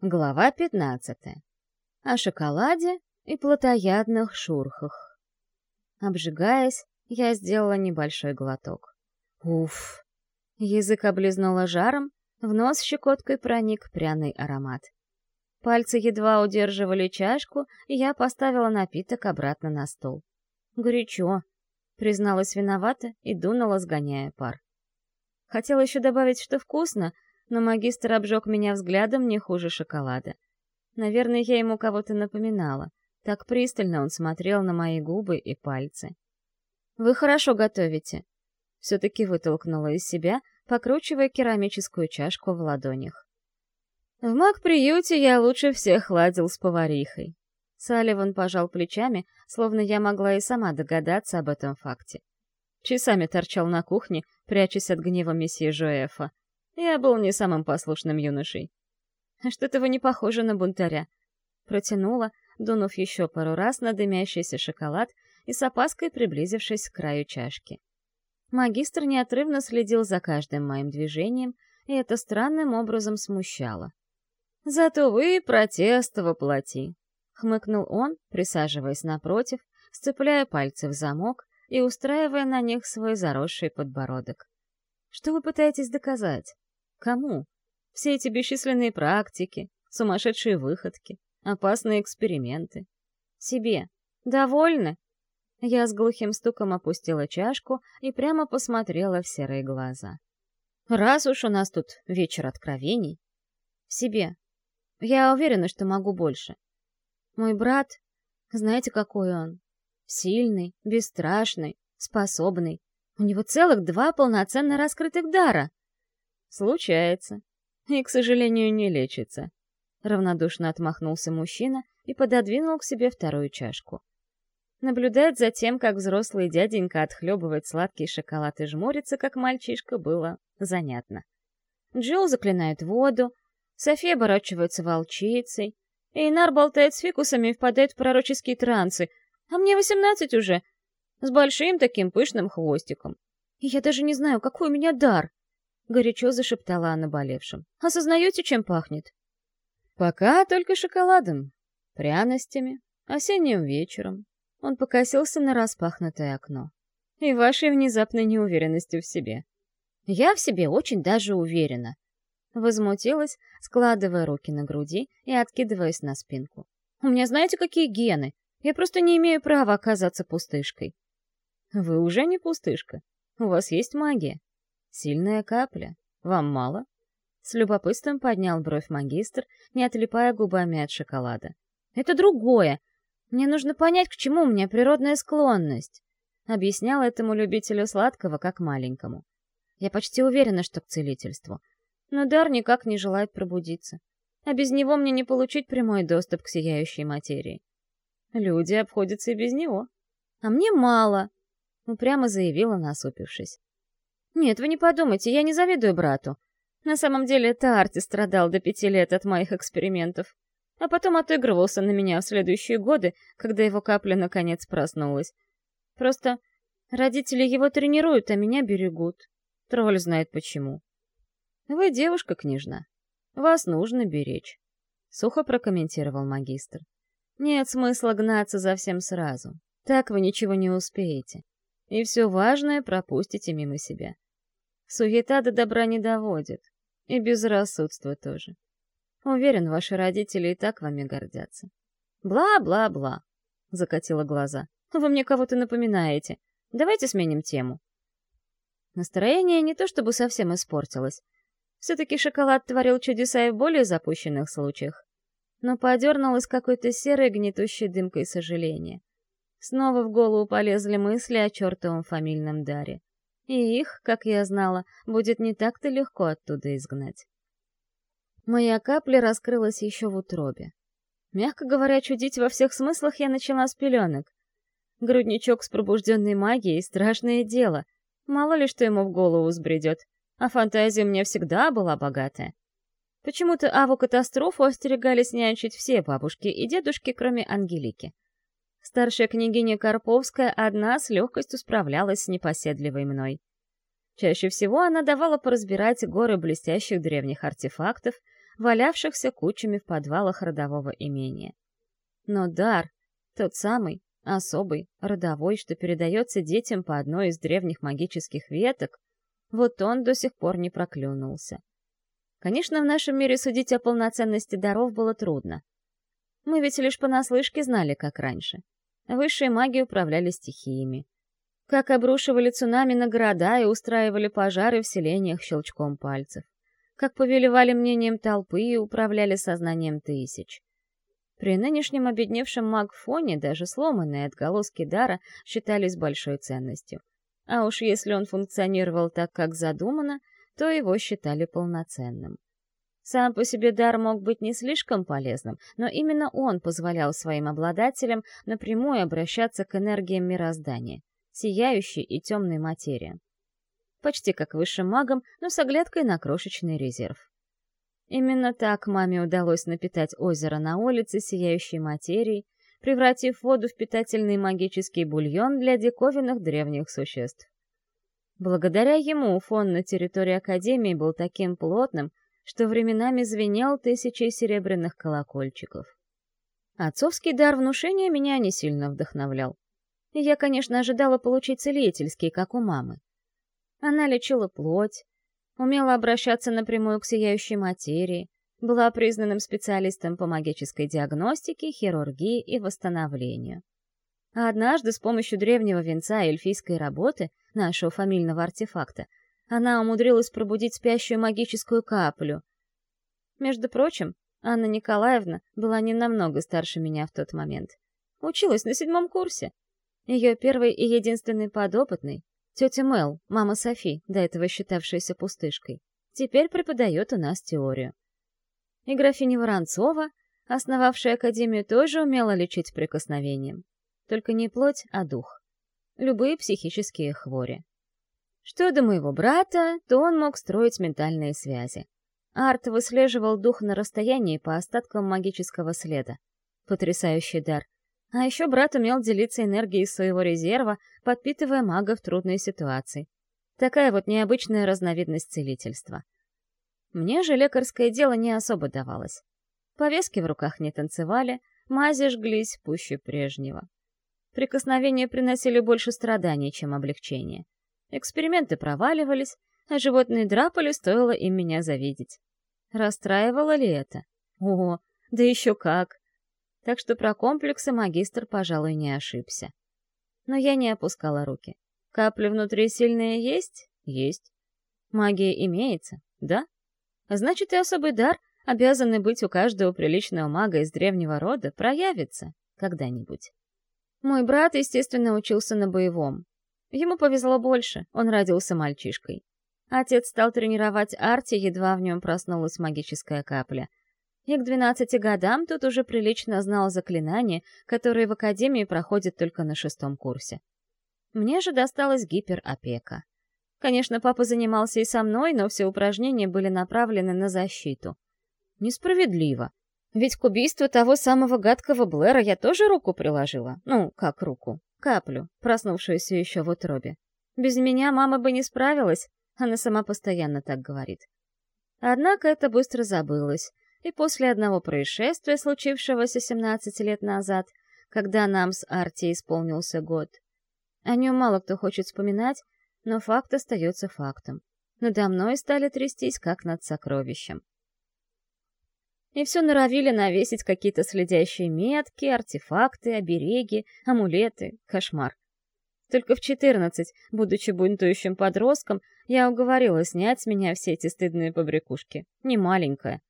Глава 15. О шоколаде и плотоядных шурхах. Обжигаясь, я сделала небольшой глоток. Уф! Язык облизнула жаром, в нос щекоткой проник пряный аромат. Пальцы едва удерживали чашку, и я поставила напиток обратно на стол. «Горячо», — призналась виновата и дунула, сгоняя пар. Хотела еще добавить, что вкусно, но магистр обжег меня взглядом не хуже шоколада. Наверное, я ему кого-то напоминала. Так пристально он смотрел на мои губы и пальцы. «Вы хорошо готовите», — все-таки вытолкнула из себя, покручивая керамическую чашку в ладонях. В маг-приюте я лучше всех ладил с поварихой. Салливан пожал плечами, словно я могла и сама догадаться об этом факте. Часами торчал на кухне, прячась от гнева месье Жоэфа, я был не самым послушным юношей. Что-то вы не похожи на бунтаря. Протянула, дунув еще пару раз на дымящийся шоколад и с опаской приблизившись к краю чашки. Магистр неотрывно следил за каждым моим движением, и это странным образом смущало. «Зато вы протест воплоти», — хмыкнул он, присаживаясь напротив, сцепляя пальцы в замок и устраивая на них свой заросший подбородок. «Что вы пытаетесь доказать?» Кому? Все эти бесчисленные практики, сумасшедшие выходки, опасные эксперименты. Себе. Довольны? Я с глухим стуком опустила чашку и прямо посмотрела в серые глаза. Раз уж у нас тут вечер откровений. Себе. Я уверена, что могу больше. Мой брат, знаете, какой он? Сильный, бесстрашный, способный. У него целых два полноценно раскрытых дара. Случается. И, к сожалению, не лечится. Равнодушно отмахнулся мужчина и пододвинул к себе вторую чашку. Наблюдать за тем, как взрослый дяденька отхлебывает сладкий шоколад и жмурится, как мальчишка, было занятно. Джилл заклинает воду, София оборачивается волчицей, Эйнар болтает с фикусами и впадает в пророческие трансы, а мне восемнадцать уже, с большим таким пышным хвостиком. Я даже не знаю, какой у меня дар. — горячо зашептала она болевшим. «Осознаете, чем пахнет?» «Пока только шоколадом, пряностями, осенним вечером». Он покосился на распахнутое окно. «И вашей внезапной неуверенностью в себе». «Я в себе очень даже уверена», — возмутилась, складывая руки на груди и откидываясь на спинку. «У меня знаете, какие гены? Я просто не имею права оказаться пустышкой». «Вы уже не пустышка. У вас есть магия. Сильная капля. Вам мало? С любопытством поднял бровь магистр, не отлипая губами от шоколада. Это другое. Мне нужно понять, к чему у меня природная склонность. Объяснял этому любителю сладкого, как маленькому. Я почти уверена, что к целительству. Но дар никак не желает пробудиться. А без него мне не получить прямой доступ к сияющей материи. Люди обходятся и без него. А мне мало, упрямо заявила, насупившись. Нет, вы не подумайте, я не завидую брату. На самом деле, это Арти страдал до пяти лет от моих экспериментов. А потом отыгрывался на меня в следующие годы, когда его капля наконец проснулась. Просто родители его тренируют, а меня берегут. Тролль знает почему. Вы девушка, княжна. Вас нужно беречь. Сухо прокомментировал магистр. Нет смысла гнаться за всем сразу. Так вы ничего не успеете. И все важное пропустите мимо себя. Суета до добра не доводит. И безрассудство тоже. Уверен, ваши родители и так вами гордятся. Бла-бла-бла, закатила глаза. Вы мне кого-то напоминаете. Давайте сменим тему. Настроение не то чтобы совсем испортилось. Все-таки шоколад творил чудеса и в более запущенных случаях. Но подернулось какой-то серой гнетущей дымкой сожаления. Снова в голову полезли мысли о чертовом фамильном даре и их, как я знала, будет не так-то легко оттуда изгнать. Моя капля раскрылась еще в утробе. Мягко говоря, чудить во всех смыслах я начала с пеленок. Грудничок с пробужденной магией — страшное дело. Мало ли что ему в голову сбредет. А фантазия у меня всегда была богатая. Почему-то Аву-катастрофу остерегались нянчить все бабушки и дедушки, кроме Ангелики. Старшая княгиня Карповская одна с легкостью справлялась с непоседливой мной. Чаще всего она давала поразбирать горы блестящих древних артефактов, валявшихся кучами в подвалах родового имения. Но дар, тот самый, особый, родовой, что передается детям по одной из древних магических веток, вот он до сих пор не проклюнулся. Конечно, в нашем мире судить о полноценности даров было трудно. Мы ведь лишь понаслышке знали, как раньше. Высшие маги управляли стихиями. Как обрушивали цунами на города и устраивали пожары в селениях щелчком пальцев. Как повелевали мнением толпы и управляли сознанием тысяч. При нынешнем обедневшем магфоне даже сломанные отголоски дара считались большой ценностью. А уж если он функционировал так, как задумано, то его считали полноценным. Сам по себе дар мог быть не слишком полезным, но именно он позволял своим обладателям напрямую обращаться к энергиям мироздания, сияющей и темной материи. Почти как высшим магам, но с оглядкой на крошечный резерв. Именно так маме удалось напитать озеро на улице сияющей материей, превратив воду в питательный магический бульон для диковинных древних существ. Благодаря ему фон на территории Академии был таким плотным, что временами звенел тысячей серебряных колокольчиков. Отцовский дар внушения меня не сильно вдохновлял. Я, конечно, ожидала получить целительский, как у мамы. Она лечила плоть, умела обращаться напрямую к сияющей материи, была признанным специалистом по магической диагностике, хирургии и восстановлению. А однажды с помощью древнего венца эльфийской работы, нашего фамильного артефакта, она умудрилась пробудить спящую магическую каплю. Между прочим, Анна Николаевна была не намного старше меня в тот момент. Училась на седьмом курсе. Ее первый и единственный подопытный, тетя Мел, мама Софи, до этого считавшаяся пустышкой, теперь преподает у нас теорию. И графиня Воронцова, основавшая Академию, тоже умела лечить прикосновением. Только не плоть, а дух. Любые психические хвори. Что до моего брата, то он мог строить ментальные связи. Арт выслеживал дух на расстоянии по остаткам магического следа. Потрясающий дар. А еще брат умел делиться энергией своего резерва, подпитывая мага в трудной ситуации. Такая вот необычная разновидность целительства. Мне же лекарское дело не особо давалось. Повязки в руках не танцевали, мази жглись пуще прежнего. Прикосновения приносили больше страданий, чем облегчения. Эксперименты проваливались, а животные драпали, стоило им меня завидеть. Расстраивало ли это? О, да еще как! Так что про комплексы магистр, пожалуй, не ошибся. Но я не опускала руки. Капли внутри сильные есть? Есть. Магия имеется? Да. Значит, и особый дар, обязанный быть у каждого приличного мага из древнего рода, проявится когда-нибудь. Мой брат, естественно, учился на боевом. Ему повезло больше, он родился мальчишкой. Отец стал тренировать Арти, едва в нем проснулась магическая капля. И к 12 годам тут уже прилично знал заклинания, которые в академии проходят только на шестом курсе. Мне же досталась гиперопека. Конечно, папа занимался и со мной, но все упражнения были направлены на защиту. Несправедливо. Ведь к убийству того самого гадкого Блэра я тоже руку приложила. Ну, как руку? Каплю, проснувшуюся еще в утробе. Без меня мама бы не справилась, она сама постоянно так говорит. Однако это быстро забылось, и после одного происшествия, случившегося 17 лет назад, когда нам с Арти исполнился год. О нем мало кто хочет вспоминать, но факт остается фактом. Надо мной стали трястись, как над сокровищем и все норовили навесить какие-то следящие метки, артефакты, обереги, амулеты. Кошмар. Только в 14, будучи бунтующим подростком, я уговорила снять с меня все эти стыдные побрякушки. Не маленькая.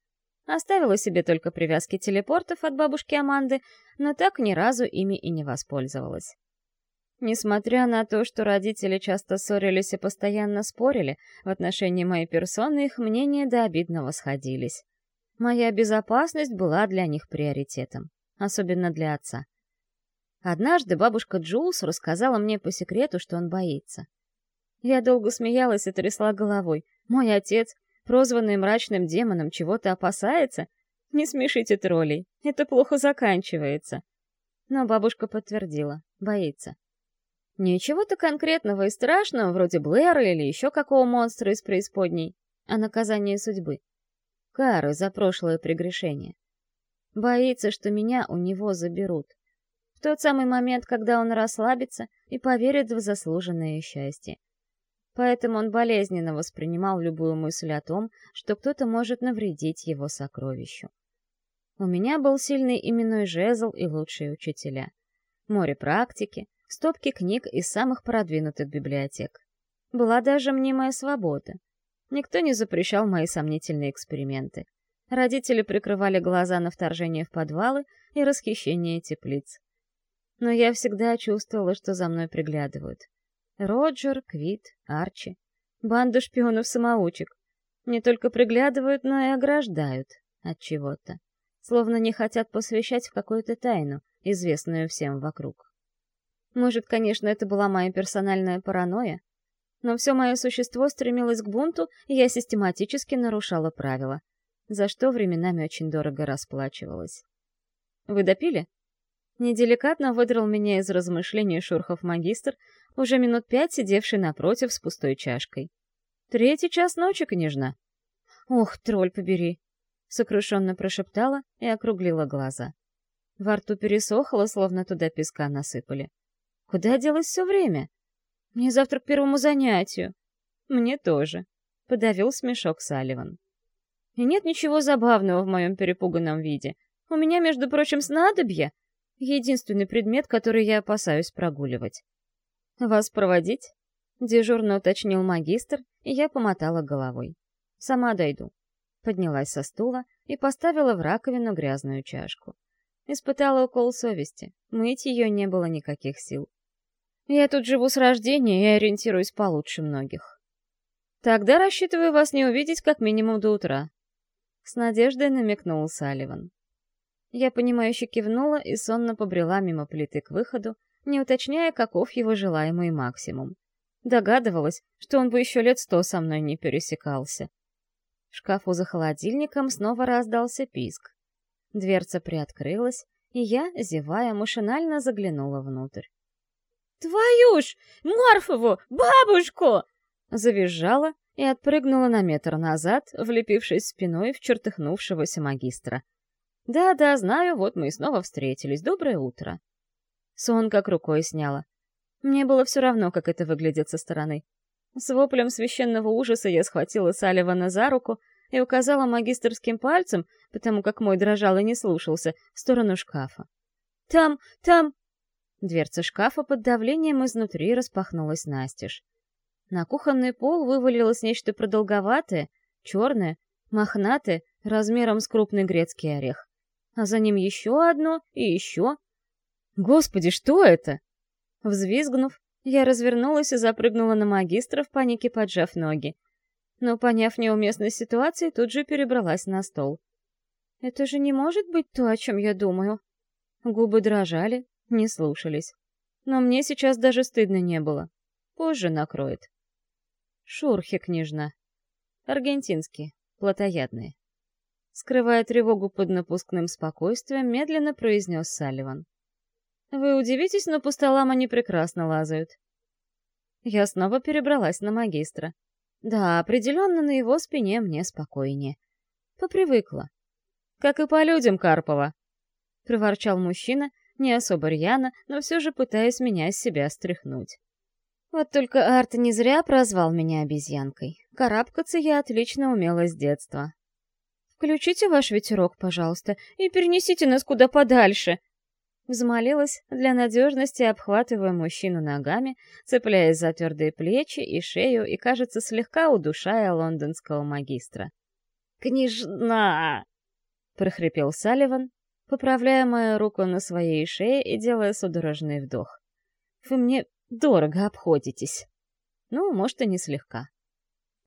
Оставила себе только привязки телепортов от бабушки Аманды, но так ни разу ими и не воспользовалась. Несмотря на то, что родители часто ссорились и постоянно спорили, в отношении моей персоны их мнения до обидного сходились. Моя безопасность была для них приоритетом, особенно для отца. Однажды бабушка Джулс рассказала мне по секрету, что он боится. Я долго смеялась и трясла головой. Мой отец, прозванный мрачным демоном, чего-то опасается? Не смешите троллей, это плохо заканчивается. Но бабушка подтвердила, боится. Ничего-то конкретного и страшного, вроде Блэра или еще какого монстра из преисподней, а наказание судьбы. Кары за прошлое прегрешение. Боится, что меня у него заберут. В тот самый момент, когда он расслабится и поверит в заслуженное счастье. Поэтому он болезненно воспринимал любую мысль о том, что кто-то может навредить его сокровищу. У меня был сильный именной жезл и лучшие учителя. Море практики, стопки книг из самых продвинутых библиотек. Была даже мнимая свобода. Никто не запрещал мои сомнительные эксперименты. Родители прикрывали глаза на вторжение в подвалы и расхищение теплиц. Но я всегда чувствовала, что за мной приглядывают. Роджер, Квит, Арчи. Банду шпионов-самоучек. Не только приглядывают, но и ограждают от чего-то. Словно не хотят посвящать в какую-то тайну, известную всем вокруг. Может, конечно, это была моя персональная паранойя, но все мое существо стремилось к бунту, и я систематически нарушала правила, за что временами очень дорого расплачивалась. «Вы допили?» Неделикатно выдрал меня из размышлений Шурхов-магистр, уже минут пять сидевший напротив с пустой чашкой. «Третий час ночи, княжна!» «Ох, тролль побери!» — сокрушенно прошептала и округлила глаза. Во рту пересохло, словно туда песка насыпали. «Куда делось все время?» Мне завтра к первому занятию. Мне тоже. Подавил смешок Салливан. И нет ничего забавного в моем перепуганном виде. У меня, между прочим, снадобье — единственный предмет, который я опасаюсь прогуливать. «Вас проводить?» — дежурно уточнил магистр, и я помотала головой. «Сама дойду». Поднялась со стула и поставила в раковину грязную чашку. Испытала укол совести. Мыть ее не было никаких сил. Я тут живу с рождения и ориентируюсь получше многих. Тогда рассчитываю вас не увидеть как минимум до утра. С надеждой намекнул Салливан. Я понимающе кивнула и сонно побрела мимо плиты к выходу, не уточняя, каков его желаемый максимум. Догадывалась, что он бы еще лет сто со мной не пересекался. В шкафу за холодильником снова раздался писк. Дверца приоткрылась, и я, зевая, машинально заглянула внутрь. «Твою ж! Морфову! Бабушку!» Завизжала и отпрыгнула на метр назад, влепившись спиной в чертыхнувшегося магистра. «Да-да, знаю, вот мы и снова встретились. Доброе утро». Сон как рукой сняла. Мне было все равно, как это выглядит со стороны. С воплем священного ужаса я схватила Салливана за руку и указала магистрским пальцем, потому как мой дрожал и не слушался, в сторону шкафа. «Там, там, Дверца шкафа под давлением изнутри распахнулась настежь. На кухонный пол вывалилось нечто продолговатое, черное, мохнатое, размером с крупный грецкий орех. А за ним еще одно и еще. «Господи, что это?» Взвизгнув, я развернулась и запрыгнула на магистра в панике, поджав ноги. Но, поняв неуместность ситуации, тут же перебралась на стол. «Это же не может быть то, о чем я думаю». Губы дрожали, не слушались. Но мне сейчас даже стыдно не было. Позже накроет. Шурхи, княжна. Аргентинские, плотоядные. Скрывая тревогу под напускным спокойствием, медленно произнес Салливан. «Вы удивитесь, но по столам они прекрасно лазают». Я снова перебралась на магистра. Да, определенно на его спине мне спокойнее. Попривыкла. «Как и по людям Карпова», — проворчал мужчина, не особо рьяно, но все же пытаясь меня с себя стряхнуть. Вот только Арт не зря прозвал меня обезьянкой. Карабкаться я отлично умела с детства. «Включите ваш ветерок, пожалуйста, и перенесите нас куда подальше!» Взмолилась, для надежности обхватывая мужчину ногами, цепляясь за твердые плечи и шею и, кажется, слегка удушая лондонского магистра. «Княжна!» — прохрипел Салливан, поправляя мою руку на своей шее и делая судорожный вдох. «Вы мне дорого обходитесь». Ну, может, и не слегка.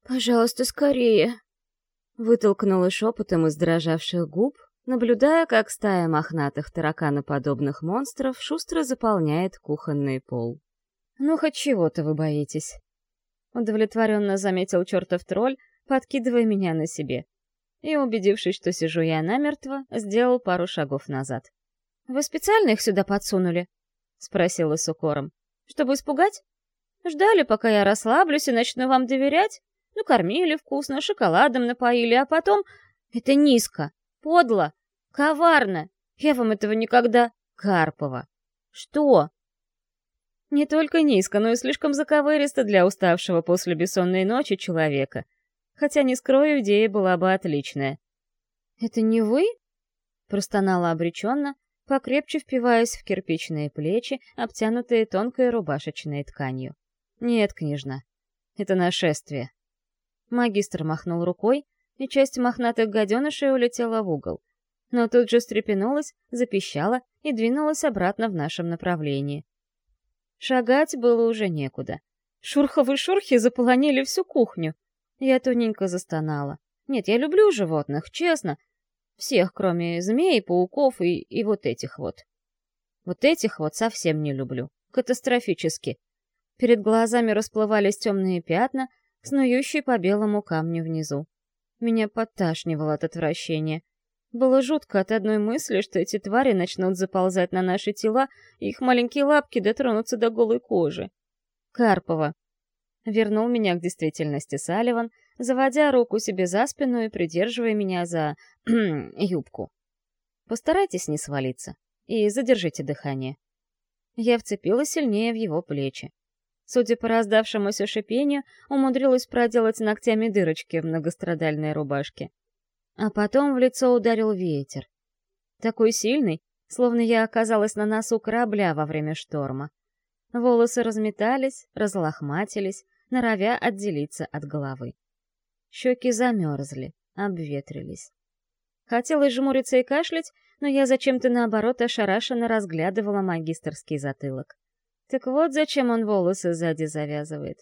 «Пожалуйста, скорее!» Вытолкнула шепотом из дрожавших губ, наблюдая, как стая мохнатых тараканоподобных монстров шустро заполняет кухонный пол. «Ну, хоть чего-то вы боитесь!» Удовлетворенно заметил чертов тролль, подкидывая меня на себе и, убедившись, что сижу я намертво, сделал пару шагов назад. «Вы специально их сюда подсунули?» — спросила с укором. «Чтобы испугать? Ждали, пока я расслаблюсь и начну вам доверять? Ну, кормили вкусно, шоколадом напоили, а потом... Это низко, подло, коварно. Я вам этого никогда... Карпова. Что? Не только низко, но и слишком заковыристо для уставшего после бессонной ночи человека. Хотя, не скрою, идея была бы отличная. «Это не вы?» — простонала обреченно, покрепче впиваясь в кирпичные плечи, обтянутые тонкой рубашечной тканью. «Нет, княжна, это нашествие». Магистр махнул рукой, и часть мохнатых гаденышей улетела в угол. Но тут же встрепенулась, запищала и двинулась обратно в нашем направлении. Шагать было уже некуда. Шурховы шурхи заполонили всю кухню. Я тоненько застонала. Нет, я люблю животных, честно. Всех, кроме змей, пауков и, и вот этих вот. Вот этих вот совсем не люблю. Катастрофически. Перед глазами расплывались темные пятна, снующие по белому камню внизу. Меня подташнивало от отвращения. Было жутко от одной мысли, что эти твари начнут заползать на наши тела, и их маленькие лапки дотронутся до голой кожи. Карпова. Вернул меня к действительности Салливан, заводя руку себе за спину и придерживая меня за... юбку. Постарайтесь не свалиться. И задержите дыхание. Я вцепилась сильнее в его плечи. Судя по раздавшемуся шипению, умудрилась проделать ногтями дырочки в многострадальной рубашке. А потом в лицо ударил ветер. Такой сильный, словно я оказалась на носу корабля во время шторма. Волосы разметались, разлохматились, норовя отделиться от головы. Щеки замерзли, обветрились. Хотелось жмуриться и кашлять, но я зачем-то наоборот ошарашенно разглядывала магистрский затылок. Так вот зачем он волосы сзади завязывает.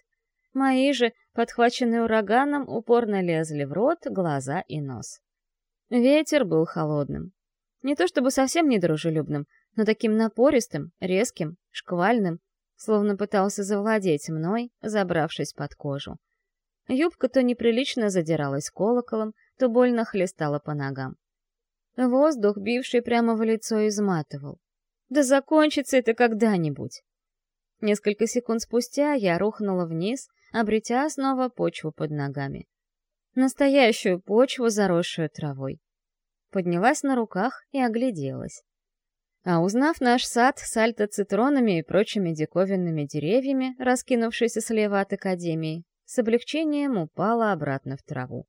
Мои же, подхваченные ураганом, упорно лезли в рот, глаза и нос. Ветер был холодным. Не то чтобы совсем недружелюбным, но таким напористым, резким, шквальным, словно пытался завладеть мной, забравшись под кожу. Юбка то неприлично задиралась колоколом, то больно хлестала по ногам. Воздух, бивший прямо в лицо, изматывал. Да закончится это когда-нибудь. Несколько секунд спустя я рухнула вниз, обретя снова почву под ногами. Настоящую почву, заросшую травой. Поднялась на руках и огляделась. А узнав наш сад с альто-цитронами и прочими диковинными деревьями, раскинувшийся слева от академии, с облегчением упала обратно в траву.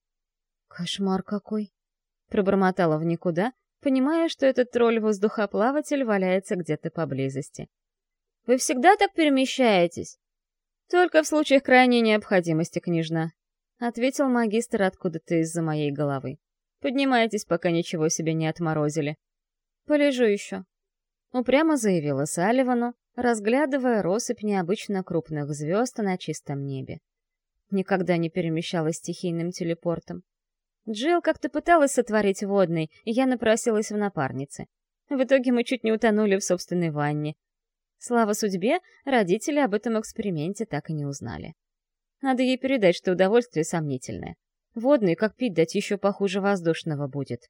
«Кошмар какой!» — пробормотала в никуда, понимая, что этот тролль-воздухоплаватель валяется где-то поблизости. «Вы всегда так перемещаетесь?» «Только в случаях крайней необходимости, княжна», — ответил магистр откуда-то из-за моей головы. «Поднимайтесь, пока ничего себе не отморозили». «Полежу еще», — упрямо заявила Салливану, разглядывая россыпь необычно крупных звезд на чистом небе. Никогда не перемещалась стихийным телепортом. Джилл как-то пыталась сотворить водный, и я напросилась в напарнице. В итоге мы чуть не утонули в собственной ванне, Слава судьбе, родители об этом эксперименте так и не узнали. Надо ей передать, что удовольствие сомнительное. Водный, как пить дать, еще похуже воздушного будет.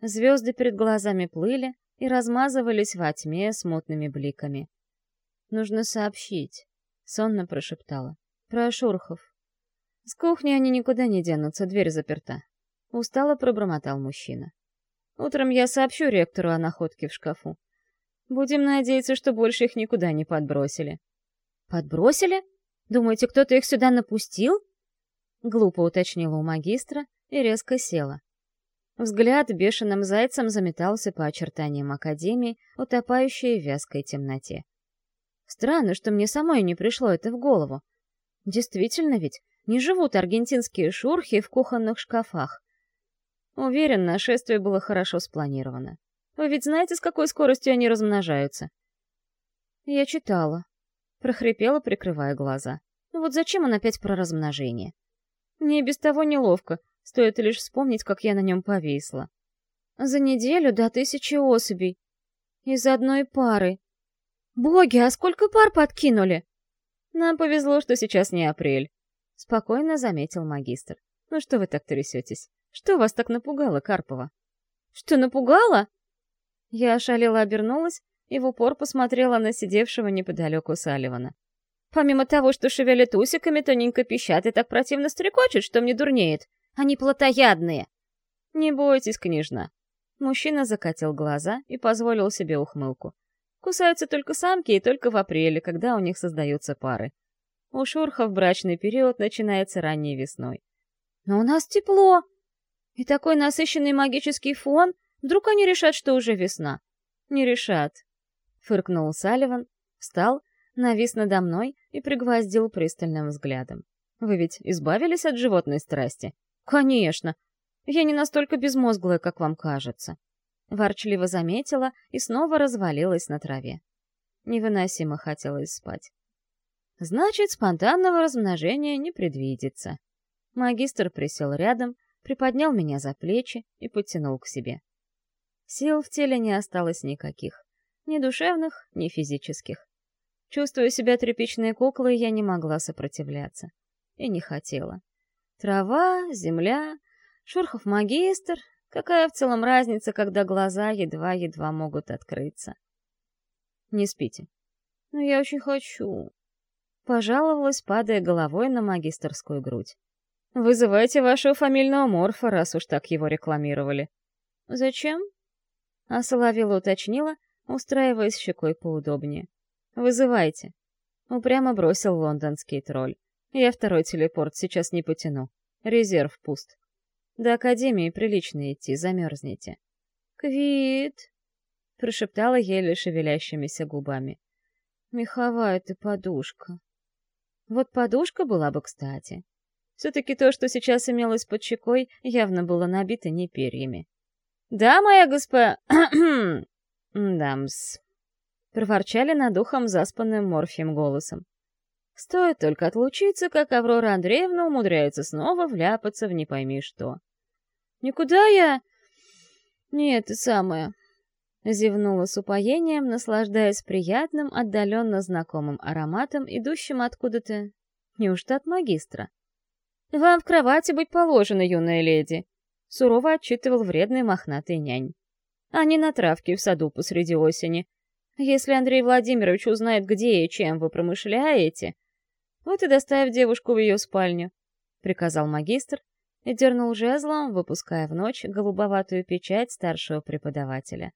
Звезды перед глазами плыли и размазывались во тьме смутными бликами. «Нужно сообщить», — сонно прошептала. «Про Шурхов». «С кухни они никуда не денутся, дверь заперта». Устало пробормотал мужчина. «Утром я сообщу ректору о находке в шкафу. Будем надеяться, что больше их никуда не подбросили. Подбросили? Думаете, кто-то их сюда напустил? Глупо уточнила у магистра и резко села. Взгляд бешеным зайцем заметался по очертаниям Академии, утопающей в вязкой темноте. Странно, что мне самой не пришло это в голову. Действительно ведь, не живут аргентинские шурхи в кухонных шкафах. Уверен, нашествие было хорошо спланировано. Вы ведь знаете, с какой скоростью они размножаются?» «Я читала», — прохрипела, прикрывая глаза. «Ну вот зачем он опять про размножение?» «Мне без того неловко, стоит лишь вспомнить, как я на нем повисла. За неделю до тысячи особей. Из одной пары. Боги, а сколько пар подкинули?» «Нам повезло, что сейчас не апрель», — спокойно заметил магистр. «Ну что вы так трясетесь? Что вас так напугало, Карпова?» «Что напугало?» Я ошалела обернулась и в упор посмотрела на сидевшего неподалеку Салливана. Помимо того, что шевелят усиками, тоненько пищат и так противно стрекочут, что мне дурнеет. Они плотоядные. «Не бойтесь, княжна». Мужчина закатил глаза и позволил себе ухмылку. Кусаются только самки и только в апреле, когда у них создаются пары. У шурхов брачный период начинается ранней весной. «Но у нас тепло!» И такой насыщенный магический фон, вдруг они решат, что уже весна. Не решат. Фыркнул Салливан, встал, навис надо мной и пригвоздил пристальным взглядом. Вы ведь избавились от животной страсти? Конечно. Я не настолько безмозглая, как вам кажется. Ворчливо заметила и снова развалилась на траве. Невыносимо хотелось спать. Значит, спонтанного размножения не предвидится. Магистр присел рядом, приподнял меня за плечи и подтянул к себе. Сил в теле не осталось никаких. Ни душевных, ни физических. Чувствуя себя тряпичной куклой, я не могла сопротивляться. И не хотела. Трава, земля, Шурхов магистр. Какая в целом разница, когда глаза едва-едва могут открыться? Не спите. Но я очень хочу. Пожаловалась, падая головой на магистрскую грудь. Вызывайте вашего фамильного морфа, раз уж так его рекламировали. Зачем? А Соловила уточнила, устраиваясь щекой поудобнее. Вызывайте. Упрямо бросил лондонский тролль. Я второй телепорт сейчас не потяну. Резерв пуст. До Академии прилично идти, замерзнете. «Квит!» — прошептала еле шевелящимися губами. «Меховая ты подушка». Вот подушка была бы кстати. Все-таки то, что сейчас имелось под щекой, явно было набито не перьями. «Да, моя госпо... Дамс...» Проворчали над ухом заспанным морфьим голосом. Стоит только отлучиться, как Аврора Андреевна умудряется снова вляпаться в не пойми что. «Никуда я...» «Нет, это самое...» Зевнула с упоением, наслаждаясь приятным, отдаленно знакомым ароматом, идущим откуда-то... Неужто от магистра? «Вам в кровати быть положено, юная леди», — сурово отчитывал вредный мохнатый нянь. «А не на травке в саду посреди осени. Если Андрей Владимирович узнает, где и чем вы промышляете, вот и доставь девушку в ее спальню», — приказал магистр и дернул жезлом, выпуская в ночь голубоватую печать старшего преподавателя.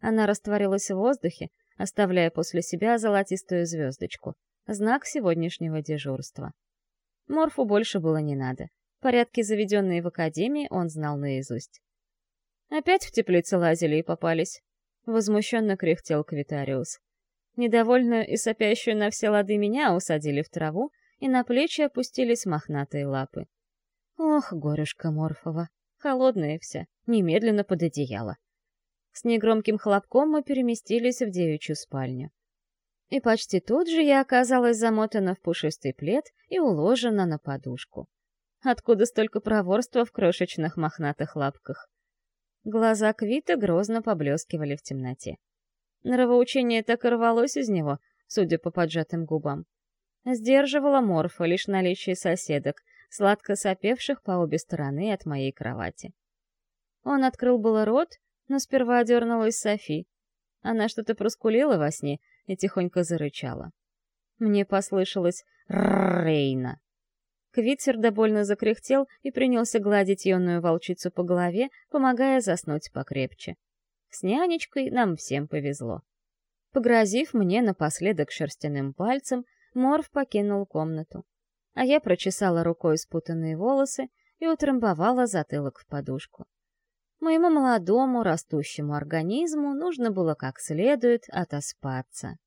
Она растворилась в воздухе, оставляя после себя золотистую звездочку, знак сегодняшнего дежурства. Морфу больше было не надо. Порядки, заведенные в академии, он знал наизусть. Опять в теплице лазили и попались. Возмущенно кряхтел Квитариус. Недовольную и сопящую на все лады меня усадили в траву, и на плечи опустились мохнатые лапы. Ох, горюшка Морфова, холодная вся, немедленно под одеяло. С негромким хлопком мы переместились в девичью спальню. И почти тут же я оказалась замотана в пушистый плед и уложена на подушку. Откуда столько проворства в крошечных мохнатых лапках? Глаза Квита грозно поблескивали в темноте. Нравоучение так и рвалось из него, судя по поджатым губам. Сдерживала морфа лишь наличие соседок, сладко сопевших по обе стороны от моей кровати. Он открыл было рот, но сперва дернулась Софи. Она что-то проскулила во сне и тихонько зарычала. Мне послышалось «Рейна». Квитсер довольно закряхтел и принялся гладить юную волчицу по голове, помогая заснуть покрепче. С нянечкой нам всем повезло. Погрозив мне напоследок шерстяным пальцем, Морф покинул комнату. А я прочесала рукой спутанные волосы и утрамбовала затылок в подушку. Моему молодому растущему организму нужно было как следует отоспаться.